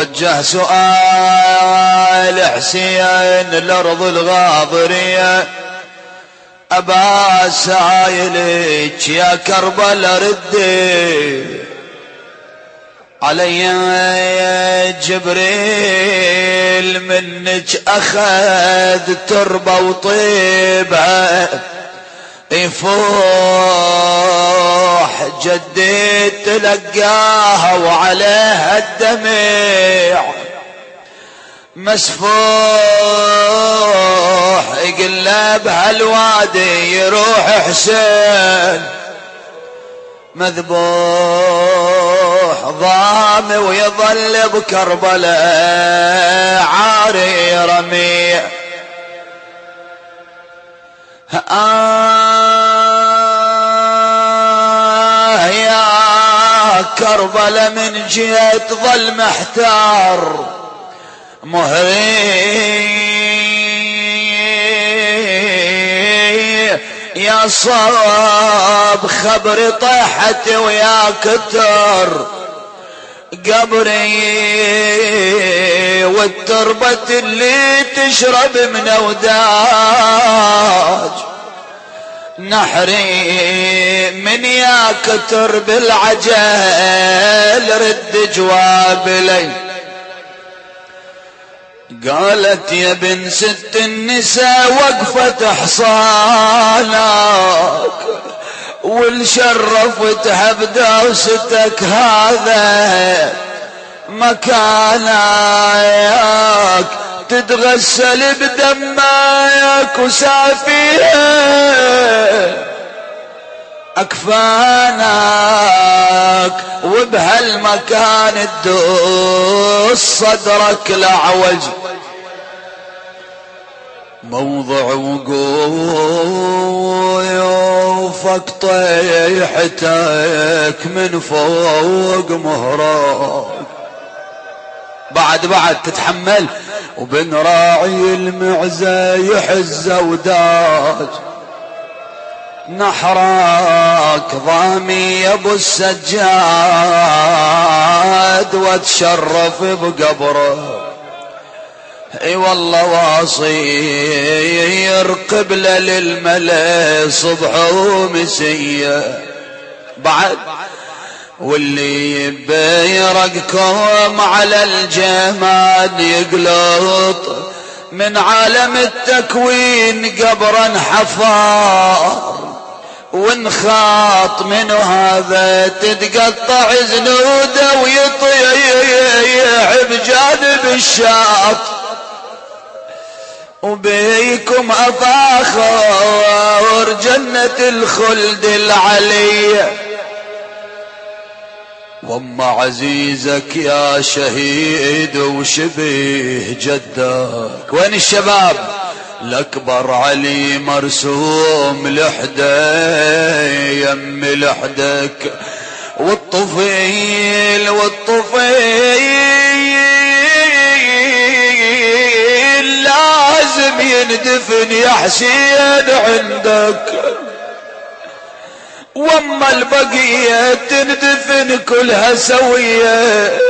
وجه سؤال حسين الأرض الغابريه أبا سايلك يا كربل ردي؟ علي جبريل منك أخذ تربة وطيبة. جدي تلقاها وعليها الدمع. مسفوح يقلب هالوادي يروح حسين. مذبوح ضامي ويظل بكربلاء عاري رميع. آه يا كربلاء من جيت ظل محتار. مهري يا صاب خبري طيحت ويا كتر. قبري والتربة اللي تشرب من أوداج. نحري من يا كتر بالعجل رد جواب لي. قالت يا بن ست النساء وقفت حصانك والشرفتها بدوستك هذا مكانك. تتغسل بدمايك وسافيها اكفانك وبهالمكان تدوس صدرك لعوج. موضع وقوفك طيحتك من فوق مهرك. بعد بعد تتحمل. وبن راعي المعزة يحز وداج. نحرك ضامي يا أبو السجاد واتشرف بقبره. إي والله واصير قبلة للملأ صبح ومسية بعد واللي يبيرقكم على الجماد يقلط من عالم التكوين قبرا حفار ونخاط منه هذا تتقطع زنوده ويطيح بجانب الشاط. وبيكم افاخر جنة الخلد العليه وام عزيزك يا شهيد وشبيه جدك. وين الشباب؟ الأكبر علي مرسوم لحده يم لحدك. والطفيل والطفيل لازم يندفن يا حسين عندك. وأما البقية تندفن كلها سوية.